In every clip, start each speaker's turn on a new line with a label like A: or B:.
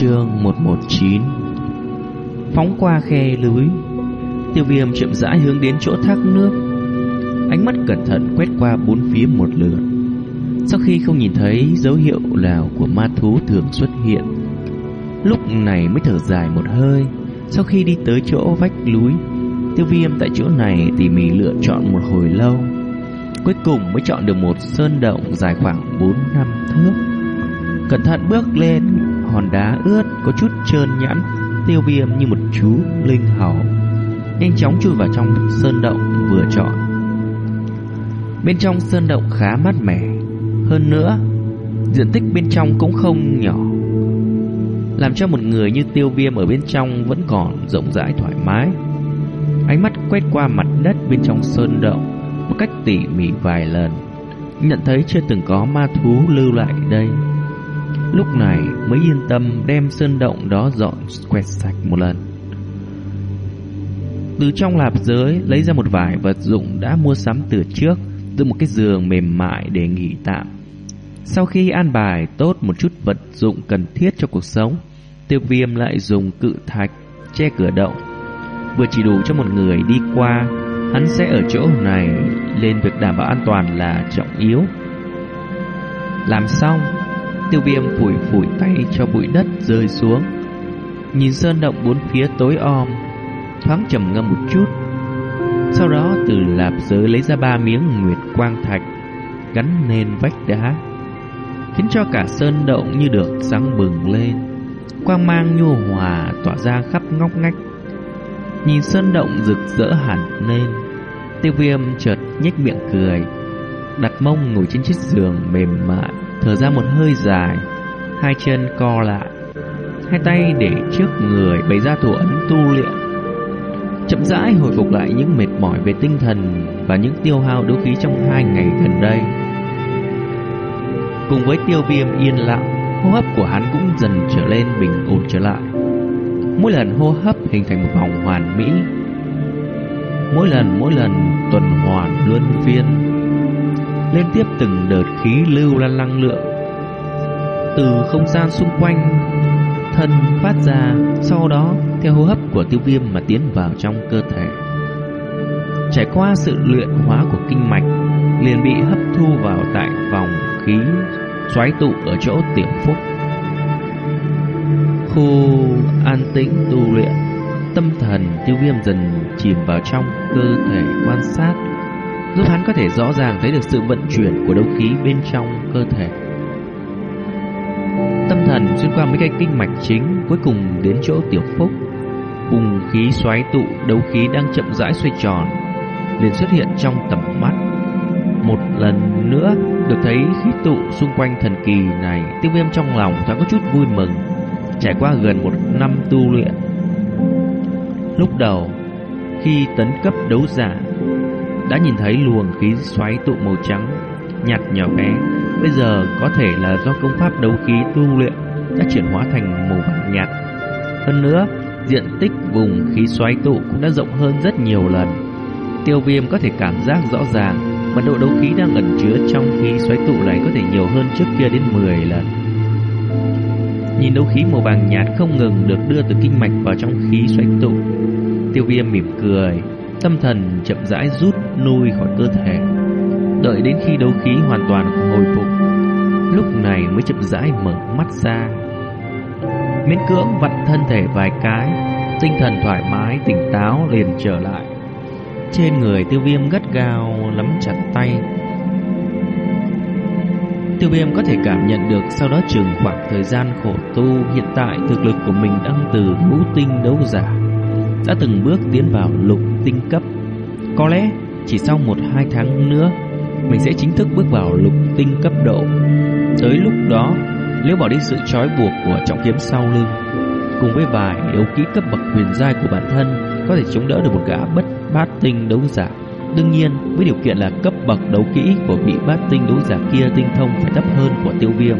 A: Chương 119 Phóng qua khe lưới, Tiêu viêm chậm rãi hướng đến chỗ thác nước. Ánh mắt cẩn thận quét qua bốn phía một lượt. Sau khi không nhìn thấy dấu hiệu nào của ma thú thường xuất hiện, Lúc này mới thở dài một hơi. Sau khi đi tới chỗ vách núi Tiêu viêm tại chỗ này tỉ mỉ lựa chọn một hồi lâu. Cuối cùng mới chọn được một sơn động dài khoảng 4 năm thước. Cẩn thận bước lên Hòn đá ướt, có chút trơn nhẵn, Tiêu viêm như một chú linh hầu. Nhanh chóng chui vào trong sơn động vừa chọn. Bên trong sơn động khá mát mẻ. Hơn nữa, Diện tích bên trong cũng không nhỏ. Làm cho một người như tiêu viêm ở bên trong Vẫn còn rộng rãi thoải mái. Ánh mắt quét qua mặt đất bên trong sơn động Một cách tỉ mỉ vài lần. Nhận thấy chưa từng có ma thú lưu lại đây. Lúc này mới yên tâm đem sơn động đó dọn quẹt sạch một lần. Từ trong lạp giới lấy ra một vài vật dụng đã mua sắm từ trước Từ một cái giường mềm mại để nghỉ tạm. Sau khi an bài tốt một chút vật dụng cần thiết cho cuộc sống, Tiêu viêm lại dùng cự thạch che cửa động. Vừa chỉ đủ cho một người đi qua, Hắn sẽ ở chỗ này Lên việc đảm bảo an toàn là trọng yếu. Làm xong Tiêu viêm phủi phủi tay cho bụi đất rơi xuống. Nhìn sơn động bốn phía tối om, Thoáng trầm ngâm một chút. Sau đó từ lạp giới lấy ra ba miếng nguyệt quang thạch, Gắn lên vách đá, Khiến cho cả sơn động như được sáng bừng lên. Quang mang nhu hòa tỏa ra khắp ngóc ngách. Nhìn sơn động rực rỡ hẳn lên, Tiêu viêm chợt nhếch miệng cười, Đặt mông ngồi trên chiếc giường mềm mại. Thở ra một hơi dài, Hai chân co lại, Hai tay để trước người bày ra thủ ấn tu luyện. Chậm rãi hồi phục lại những mệt mỏi về tinh thần Và những tiêu hao đấu khí trong hai ngày gần đây. Cùng với tiêu viêm yên lặng, Hô hấp của hắn cũng dần trở lên bình ổn trở lại. Mỗi lần hô hấp hình thành một vòng hoàn mỹ. Mỗi lần mỗi lần tuần hoàn luân phiên. Liên tiếp từng đợt khí lưu lan năng lượng Từ không gian xung quanh, Thân phát ra, Sau đó theo hô hấp của tiêu viêm mà tiến vào trong cơ thể. Trải qua sự luyện hóa của kinh mạch, Liền bị hấp thu vào tại vòng khí xoáy tụ ở chỗ tiểu phúc. Khu an tĩnh tu luyện, Tâm thần tiêu viêm dần chìm vào trong cơ thể quan sát. Giúp hắn có thể rõ ràng thấy được sự vận chuyển của đấu khí bên trong cơ thể. Tâm thần xuyên qua mấy cái kinh mạch chính, Cuối cùng đến chỗ tiểu phúc. Cùng khí xoáy tụ, đấu khí đang chậm rãi xoay tròn, liền xuất hiện trong tầm mắt. Một lần nữa, được thấy khí tụ xung quanh thần kỳ này, Tiêu viêm trong lòng thoáng có chút vui mừng, Trải qua gần một năm tu luyện. Lúc đầu, Khi tấn cấp đấu giả đã nhìn thấy luồng khí xoáy tụ màu trắng, Nhạt nhỏ bé. Bây giờ có thể là do công pháp đấu khí tu luyện Đã chuyển hóa thành màu vàng nhạt. Hơn nữa, Diện tích vùng khí xoáy tụ cũng đã rộng hơn rất nhiều lần. Tiêu viêm có thể cảm giác rõ ràng, Mật độ đấu khí đang ẩn chứa trong khí xoáy tụ này có thể nhiều hơn trước kia đến 10 lần. Nhìn đấu khí màu vàng nhạt không ngừng được đưa từ kinh mạch vào trong khí xoáy tụ. Tiêu viêm mỉm cười. Tâm thần chậm rãi rút lui khỏi cơ thể, Đợi đến khi đấu khí hoàn toàn hồi phục, Lúc này mới chậm rãi mở mắt ra. Miễn cưỡng vặn thân thể vài cái, Tinh thần thoải mái, tỉnh táo liền trở lại. Trên người tiêu viêm gắt gao lắm chặt tay. Tiêu viêm có thể cảm nhận được sau đó chừng khoảng thời gian khổ tu Hiện tại thực lực của mình đang từ ngũ tinh đấu giả, Đã từng bước tiến vào lục tinh cấp Có lẽ chỉ sau một hai tháng nữa Mình sẽ chính thức bước vào lục tinh cấp độ Tới lúc đó Nếu bỏ đi sự trói buộc của trọng kiếm sau lưng Cùng với vài đấu kỹ cấp bậc huyền giai của bản thân Có thể chống đỡ được một gã bất bát tinh đấu giả Đương nhiên, với điều kiện là cấp bậc đấu kỹ của vị bát tinh đấu giả kia tinh thông phải thấp hơn của tiêu viêm.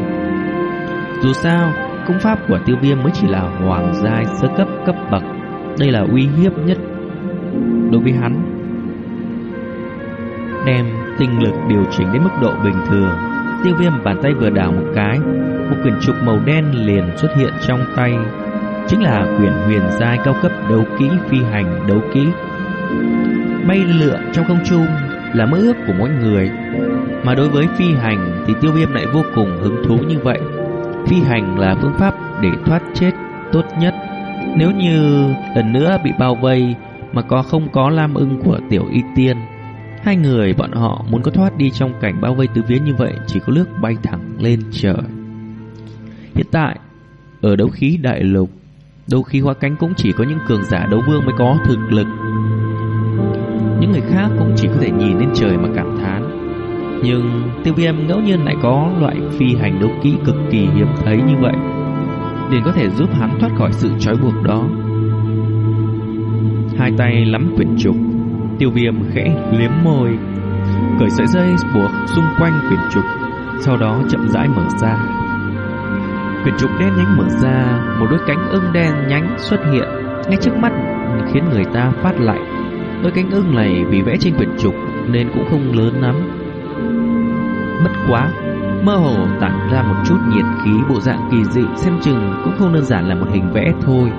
A: Dù sao, công pháp của tiêu viêm mới chỉ là hoàng giai sơ cấp cấp bậc. Đây là uy hiếp nhất đối với hắn. Đem tinh lực điều chỉnh đến mức độ bình thường, Tiêu viêm bàn tay vừa đảo một cái Một quyển trục màu đen liền xuất hiện trong tay. Chính là quyển huyền giai cao cấp đấu kỹ phi hành đấu kỹ. Bay lượn trong không trung là mơ ước của mỗi người. Mà đối với phi hành thì tiêu viêm lại vô cùng hứng thú như vậy. Phi hành là phương pháp để thoát chết tốt nhất. Nếu như lần nữa bị bao vây mà có không có lam ưng của tiểu y tiên Hai người bọn họ muốn có thoát đi trong cảnh bao vây tứ phía như vậy chỉ có nước bay thẳng lên trời. Hiện tại, ở đấu khí đại lục, đấu khí hóa cánh cũng chỉ có những cường giả đấu vương mới có thực lực. Những người khác cũng chỉ có thể nhìn lên trời mà cảm thán. Nhưng tiêu viêm ngẫu nhiên lại có loại phi hành đấu kỹ cực kỳ hiếm thấy như vậy. Liền có thể giúp hắn thoát khỏi sự trói buộc đó. Hai tay lắm quyển trục. Tiêu viêm khẽ liếm môi. Cởi sợi dây buộc xung quanh quyển trục, Sau đó chậm rãi mở ra. Quyển trục đen nhánh mở ra, Một đôi cánh ưng đen nhánh xuất hiện Ngay trước mắt, khiến người ta phát lạnh. Đôi cánh ưng này vì vẽ trên quyển trục Nên cũng không lớn lắm. Bất quá, Mơ hồ tản ra một chút nhiệt khí, bộ dạng kỳ dị, Xem chừng cũng không đơn giản là một hình vẽ thôi.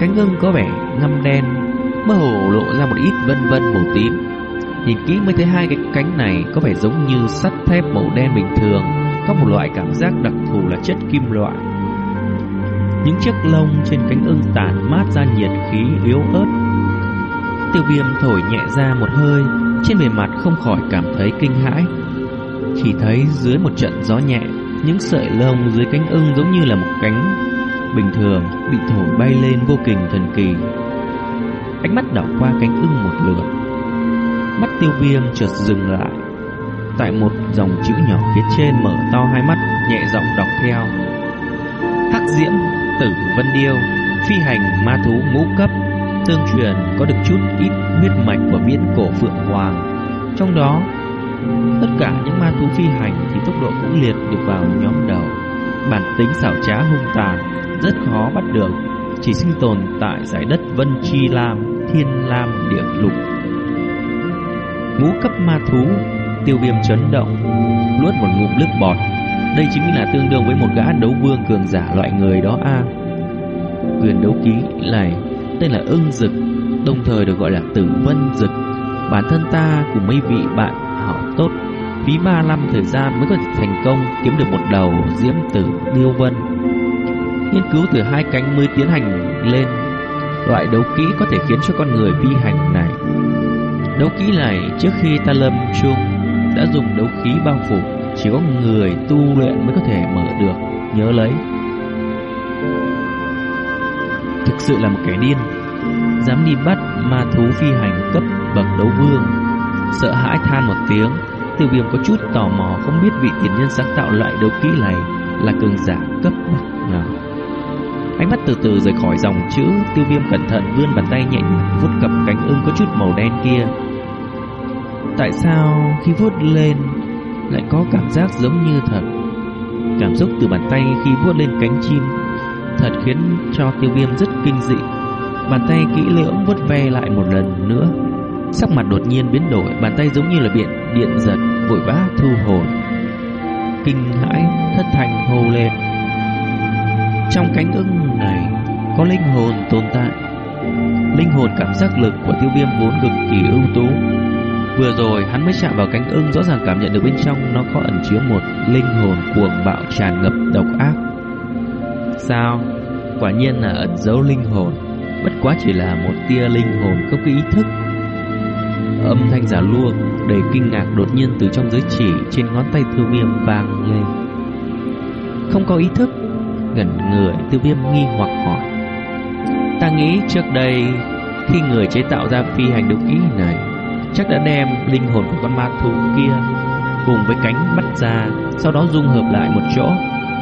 A: Cánh ưng có vẻ ngăm đen mơ hồ lộ ra một ít vân vân màu tím. Nhìn kỹ mới thấy hai cái cánh này có vẻ giống như sắt thép màu đen bình thường, có một loại cảm giác đặc thù là chất kim loại. Những chiếc lông trên cánh ưng tản mát ra nhiệt khí yếu ớt. Tiêu viêm thổi nhẹ ra một hơi, trên bề mặt không khỏi cảm thấy kinh hãi. Chỉ thấy dưới một trận gió nhẹ, những sợi lông dưới cánh ưng giống như là một cánh bình thường bị thổi bay lên vô cùng thần kỳ. Ánh mắt đảo qua cánh ưng một lượt. Mắt tiêu viêm chợt dừng lại. Tại một dòng chữ nhỏ phía trên mở to hai mắt, Nhẹ giọng đọc theo. Hắc diễm, tử vân điêu, Phi hành ma thú ngũ cấp, Tương truyền có được chút ít huyết mạch của viễn cổ phượng hoàng. Trong đó, Tất cả những ma thú phi hành Thì tốc độ cũng liệt được vào nhóm đầu. Bản tính xảo trá hung tàn rất khó bắt được, Chỉ sinh tồn tại giải đất Vân Chi Lam, thiên lam địa lục. Ngũ cấp ma thú, Tiêu viêm chấn động, Luốt một ngụm nước bọt. Đây chính là tương đương với một gã đấu vương cường giả loại người đó a. Quyền đấu ký này Tên là ưng dực, Đồng thời được gọi là tử vân dực. Bản thân ta cùng mấy vị bạn họ tốt, Phí 3 năm thời gian mới có thể thành công Kiếm được một đầu diễm tử điêu vân. Nghiên cứu từ hai cánh mới tiến hành lên Loại đấu kỹ có thể khiến cho con người phi hành này. Đấu kỹ này, trước khi ta lâm chung Đã dùng đấu khí bao phủ, Chỉ có người tu luyện mới có thể mở được. Nhớ lấy. Thực sự là một kẻ điên. Dám đi bắt ma thú phi hành cấp bậc đấu vương. Sợ hãi than một tiếng, Tiêu viêm có chút tò mò Không biết vị tiền nhân sáng tạo loại đấu kỹ này Là cường giả cấp bậc nào. Ánh mắt từ từ rời khỏi dòng chữ, Tiêu viêm cẩn thận vươn bàn tay nhẹ vuốt cặp cánh ưng có chút màu đen kia. Tại sao khi vuốt lên Lại có cảm giác giống như thật? Cảm xúc từ bàn tay khi vuốt lên cánh chim, Thật khiến cho tiêu viêm rất kinh dị. Bàn tay kỹ lưỡng vuốt ve lại một lần nữa. Sắc mặt đột nhiên biến đổi, Bàn tay giống như là điện điện giật, Vội vã thu hồi. Kinh hãi, thất thành hô lên trong cánh ưng này có linh hồn tồn tại. Linh hồn cảm giác lực của tiêu viêm vốn cực kỳ ưu tú. Vừa rồi hắn mới chạm vào cánh ưng rõ ràng cảm nhận được bên trong nó có ẩn chứa một linh hồn cuồng bạo tràn ngập độc ác. Sao? Quả nhiên là ẩn giấu linh hồn, bất quá chỉ là một tia linh hồn không có ý thức. Âm thanh giả lua đầy kinh ngạc đột nhiên từ trong giới chỉ trên ngón tay tiêu viêm vang lên. Không có ý thức Ngẩn người tiêu viêm nghi hoặc hỏi. Ta nghĩ trước đây, Khi người chế tạo ra phi hành đấu kỹ này, Chắc đã đem linh hồn của con ma thú kia Cùng với cánh bắt ra, Sau đó dung hợp lại một chỗ.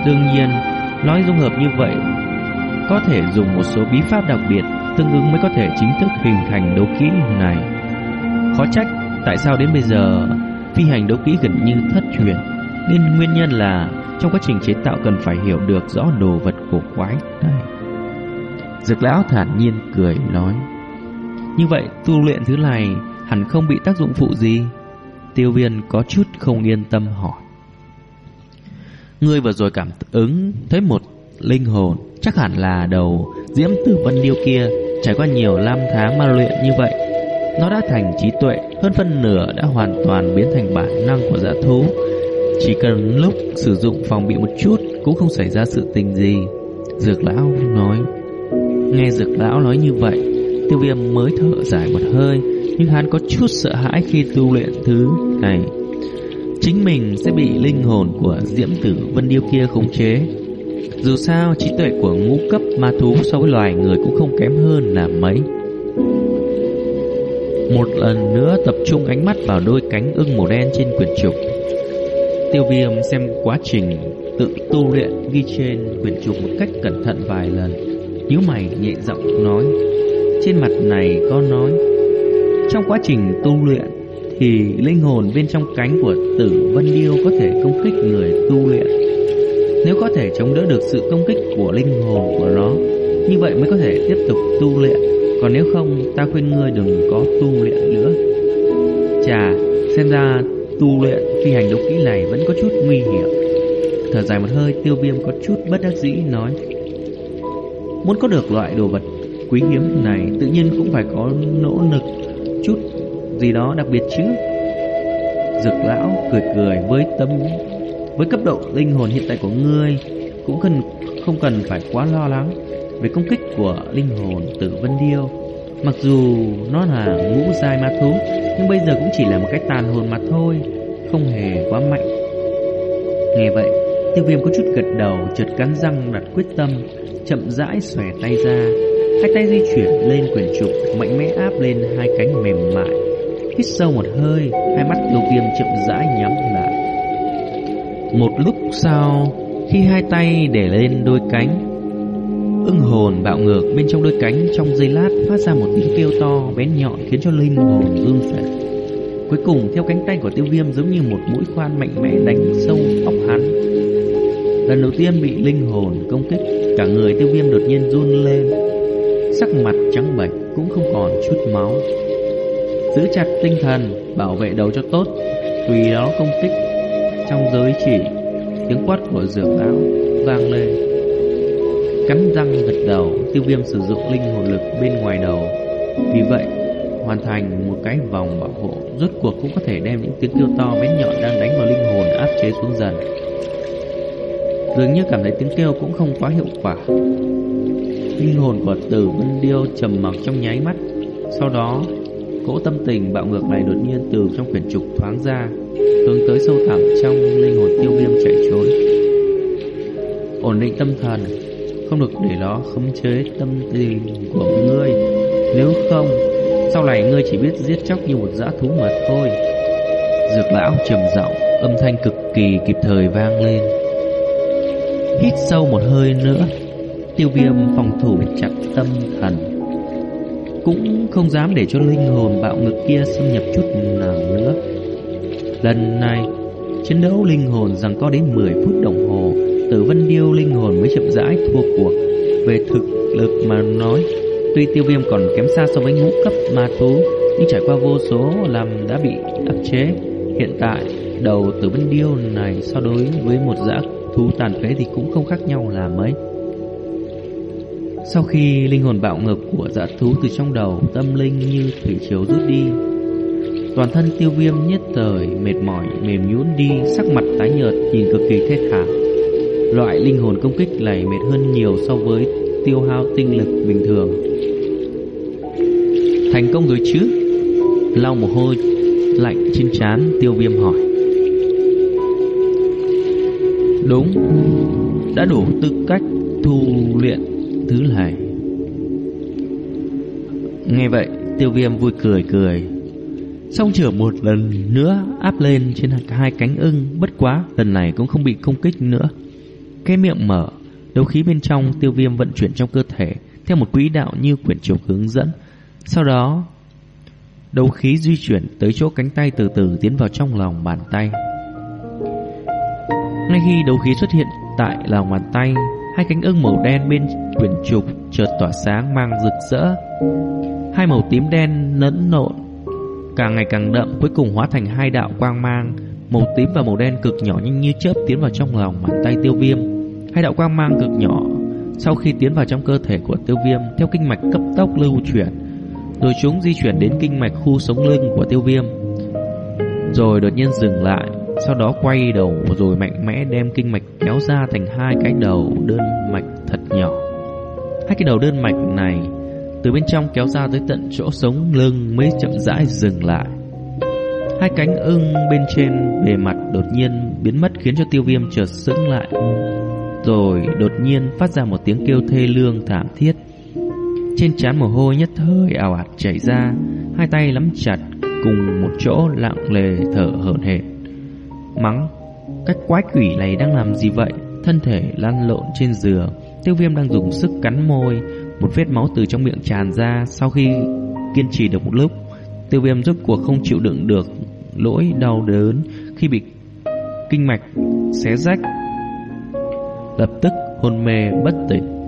A: Đương nhiên, Nói dung hợp như vậy, Có thể dùng một số bí pháp đặc biệt Tương ứng mới có thể chính thức hình thành đấu kỹ này. Khó trách, Tại sao đến bây giờ, Phi hành đấu kỹ gần như thất truyền? Nên nguyên nhân là trong quá trình chế tạo cần phải hiểu được rõ đồ vật cổ quái này. Dược lão thản nhiên cười nói. Như vậy tu luyện thứ này hẳn không bị tác dụng phụ gì. Tiêu viên có chút không yên tâm hỏi. Ngươi vừa rồi cảm ứng thấy một linh hồn, chắc hẳn là đầu diễm tử vân điêu kia trải qua nhiều năm tháng ma luyện như vậy. Nó đã thành trí tuệ, hơn phân nửa đã hoàn toàn biến thành bản năng của giả thú. Chỉ cần lúc sử dụng phòng bị một chút cũng không xảy ra sự tình gì. Dược lão nói. Nghe dược lão nói như vậy, tiêu viêm mới thở dài một hơi, nhưng hắn có chút sợ hãi khi tu luyện thứ này. Chính mình sẽ bị linh hồn của diễm tử vân điêu kia khống chế. Dù sao, trí tuệ của ngũ cấp ma thú so với loài người cũng không kém hơn là mấy. Một lần nữa tập trung ánh mắt vào đôi cánh ưng màu đen trên quyển trục. Tiêu viêm xem quá trình tự tu luyện ghi trên quyển trục một cách cẩn thận vài lần. nhíu mày nhẹ giọng nói. Trên mặt này có nói. Trong quá trình tu luyện thì linh hồn bên trong cánh của tử vân điêu có thể công kích người tu luyện. Nếu có thể chống đỡ được sự công kích của linh hồn của nó, như vậy mới có thể tiếp tục tu luyện. Còn nếu không, ta khuyên ngươi đừng có tu luyện nữa. Chà, xem ra tu luyện phi hành đấu kỹ này vẫn có chút nguy hiểm. Thở dài một hơi, tiêu viêm có chút bất đắc dĩ nói. Muốn có được loại đồ vật quý hiếm này, tự nhiên cũng phải có nỗ lực chút gì đó đặc biệt chứ. Dực lão cười cười với tâm với cấp độ linh hồn hiện tại của ngươi cũng cần không cần phải quá lo lắng về công kích của linh hồn tử Vân Điêu. Mặc dù nó là ngũ giai ma thú, nhưng bây giờ cũng chỉ là một cái tàn hồn mà thôi, không hề quá mạnh. Nghe vậy, tiêu viêm có chút gật đầu, chợt cắn răng đặt quyết tâm, chậm rãi xòe tay ra. Hai tay di chuyển lên quyển trục, mạnh mẽ áp lên hai cánh mềm mại. Hít sâu một hơi, hai mắt tiêu viêm chậm rãi nhắm lại. Một lúc sau, khi hai tay để lên đôi cánh, ưng hồn bạo ngược bên trong đôi cánh trong giây lát phát ra một tiếng kêu to bén nhọn khiến cho linh hồn run rẩy. Cuối cùng theo cánh tay của tiêu viêm giống như một mũi khoan mạnh mẽ đánh sâu óc hắn. Lần đầu tiên bị linh hồn công kích, cả người tiêu viêm đột nhiên run lên. Sắc mặt trắng bệch cũng không còn chút máu. Giữ chặt tinh thần, bảo vệ đầu cho tốt, tùy đó công kích. Trong giới chỉ, tiếng quát của dược lão vang lên. Cắn răng gật đầu, tiêu viêm sử dụng linh hồn lực bên ngoài đầu. Vì vậy, hoàn thành một cái vòng bảo hộ, rốt cuộc cũng có thể đem những tiếng kêu to bén nhọn đang đánh vào linh hồn áp chế xuống dần. Dường như cảm thấy tiếng kêu cũng không quá hiệu quả. Linh hồn của Tử Vân Điêu trầm mặc trong nháy mắt, sau đó cỗ tâm tình bạo ngược này đột nhiên từ trong quyển trục thoáng ra, hướng tới sâu thẳm trong linh hồn tiêu viêm chạy trốn. Ổn định tâm thần, không được để nó khống chế tâm tình của ngươi. Nếu không, sau này ngươi chỉ biết giết chóc như một dã thú mà thôi. Dược lão trầm giọng, âm thanh cực kỳ kịp thời vang lên. Hít sâu một hơi nữa, tiêu viêm phòng thủ chặt tâm thần. Cũng không dám để cho linh hồn bạo ngực kia xâm nhập chút nào nữa. Lần này, chiến đấu linh hồn rằng có đến 10 phút đồng hồ Tử Vân Điêu linh hồn mới chậm rãi thua cuộc. Về thực lực mà nói, tuy tiêu viêm còn kém xa so với ngũ cấp ma thú, nhưng trải qua vô số làm đã bị áp chế. Hiện tại, đầu Tử Vân Điêu này so đối với một dã thú tàn phế thì cũng không khác nhau là mấy. Sau khi linh hồn bạo ngược của dã thú từ trong đầu, tâm linh như thủy chiều rút đi. Toàn thân tiêu viêm nhất thời mệt mỏi mềm nhũn đi, sắc mặt tái nhợt nhìn cực kỳ thê thảm. Loại linh hồn công kích này mệt hơn nhiều so với tiêu hao tinh lực bình thường. Thành công rồi chứ? Lau mồ hôi lạnh trên trán tiêu viêm hỏi. Đúng, đã đủ tư cách thu luyện thứ này. Nghe vậy, tiêu viêm vui cười cười. Xong chửa một lần nữa áp lên trên hai cánh ưng, bất quá lần này cũng không bị công kích nữa. Cái miệng mở, đấu khí bên trong tiêu viêm vận chuyển trong cơ thể theo một quỹ đạo như quyển trục hướng dẫn. Sau đó, đấu khí di chuyển tới chỗ cánh tay từ từ tiến vào trong lòng bàn tay. Ngay khi đấu khí xuất hiện tại lòng bàn tay, hai cánh ưng màu đen bên quyển trục chợt tỏa sáng mang rực rỡ. Hai màu tím đen lẫn nộn càng ngày càng đậm cuối cùng hóa thành hai đạo quang mang màu tím và màu đen cực nhỏ nhanh như chớp tiến vào trong lòng bàn tay tiêu viêm. Hai đạo quang mang cực nhỏ sau khi tiến vào trong cơ thể của tiêu viêm theo kinh mạch cấp tốc lưu chuyển, rồi chúng di chuyển đến kinh mạch khu sống lưng của tiêu viêm. Rồi đột nhiên dừng lại, sau đó quay đầu rồi mạnh mẽ đem kinh mạch kéo ra thành hai cái đầu đơn mạch thật nhỏ. Hai cái đầu đơn mạch này từ bên trong kéo ra tới tận chỗ sống lưng mới chậm rãi dừng lại. Hai cánh ưng bên trên bề mặt đột nhiên biến mất khiến cho tiêu viêm chợt sững lại. Rồi đột nhiên phát ra một tiếng kêu thê lương thảm thiết. Trên trán mồ hôi nhất thời ảo ạt chảy ra, hai tay nắm chặt cùng một chỗ lặng lề thở hổn hển. Mắng, cách quái quỷ này đang làm gì vậy? Thân thể lăn lộn trên giường, tiêu viêm đang dùng sức cắn môi, một vết máu từ trong miệng tràn ra sau khi kiên trì được một lúc. Tiêu viêm rốt cuộc không chịu đựng được lỗi đau đớn khi bị kinh mạch xé rách. Lập tức hôn mê bất tỉnh.